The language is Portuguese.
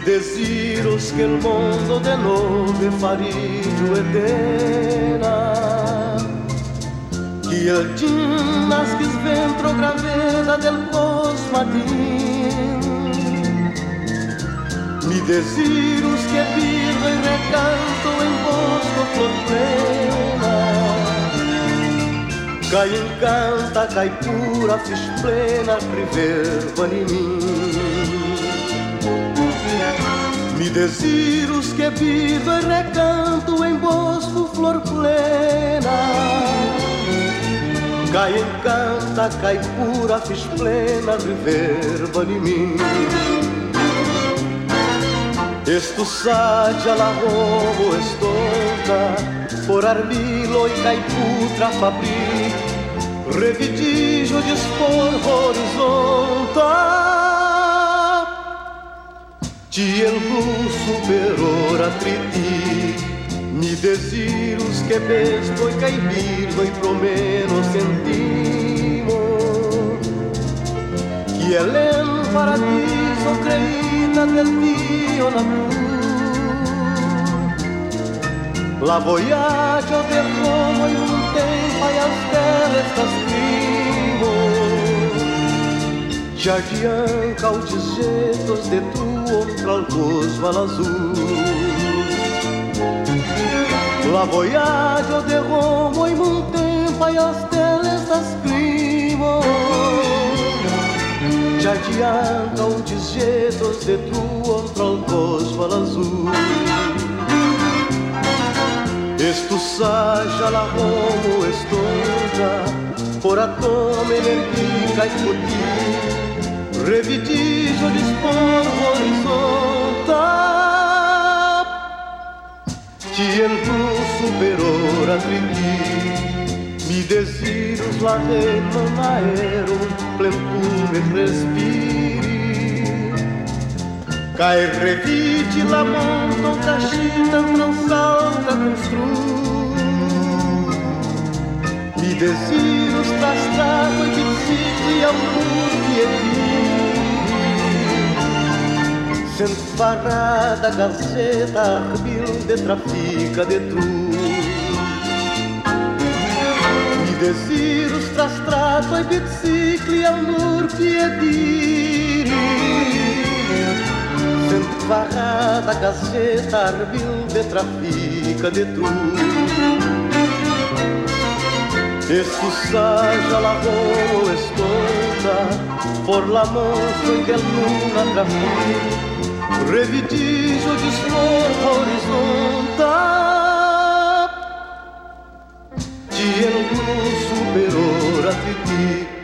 deciros que el mundo de nuevo farillo eterna que el ginas que dentro graveda del cosmatín. Mi deciros que vivo y recanto en bosco flor plena. Cai encanta, cai pura, fiz plena, priver mim me desiros que vivo e recanto em bosco flor plena. Cai encanta, cai pura, fiz plena, reverba em mim. Esto sagia la robo estonta Por armilo e caiputra fabri. Revidijo dispor horizontal Ti el blu superior a triti. Mi desiros que besto y caibirlo y promeno sentimo Que el en paradiso creída del Dio la La voyage de como in un tempo e as telas já adianta o dizetos de tu outra luz val azul. La voyage de Roma e un e as teles das climo Já adianta o dizetos de tu outra luz val azul. Esto saja la Romo estoja por a come energica e por ti revitijo dispor horizontal. Ti el blu superor atriti mi desiros la reman aero plentume respiri cai revite la mondo cachita transalta constru mi desiros trastrado e bicicli ao mundo Senfarrada gazeta de trafica de tu Mi desiros e bicicli al nur piediri Senfarrada gazeta de trafica de tu Escusaja la voz estonda por la en que el luna trafica revidijo de flor horizontal Ti el blu superor a ti